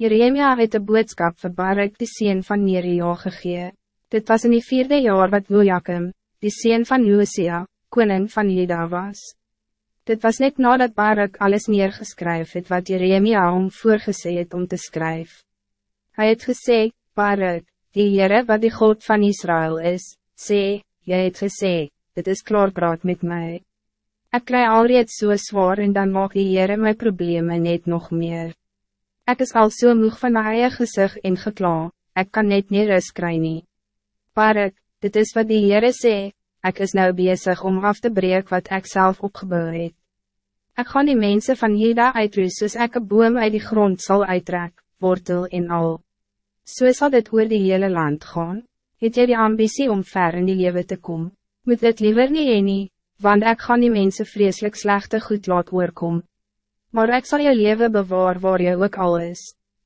Jeremia het een boodskap vir Barak die sien van Neria gegee. Dit was in die vierde jaar wat Wiljakim, die sien van Josia, koning van Juda was. Dit was net nadat Barak alles neergeskryf het wat Jeremia om voorgesê het om te schrijven. Hij het gesê, Barak, die Heere wat die God van Israël is, sê, jy het gesê, dit is klaarpraat met mij. Ik krijg alreeds so zwaar en dan mag die Heere my probleme net nog meer. Ik is al so moeg van my eie gezicht en gekla, ek kan net nie rust kry nie. Barak, dit is wat die Heere sê, ek is nou bezig om af te breek wat ik zelf opgebouwd het. Ek gaan die mensen van Jeda uitroes soos ek een boom uit die grond zal uittrek, wortel en al. So sal dit oor die hele land gaan, het jy die ambitie om ver in die lewe te komen. moet dit liever nie heen nie, want ek gaan die mensen vreselijk slechte goed laat oorkom maar ik zal je leven bewaar waar je ook al is.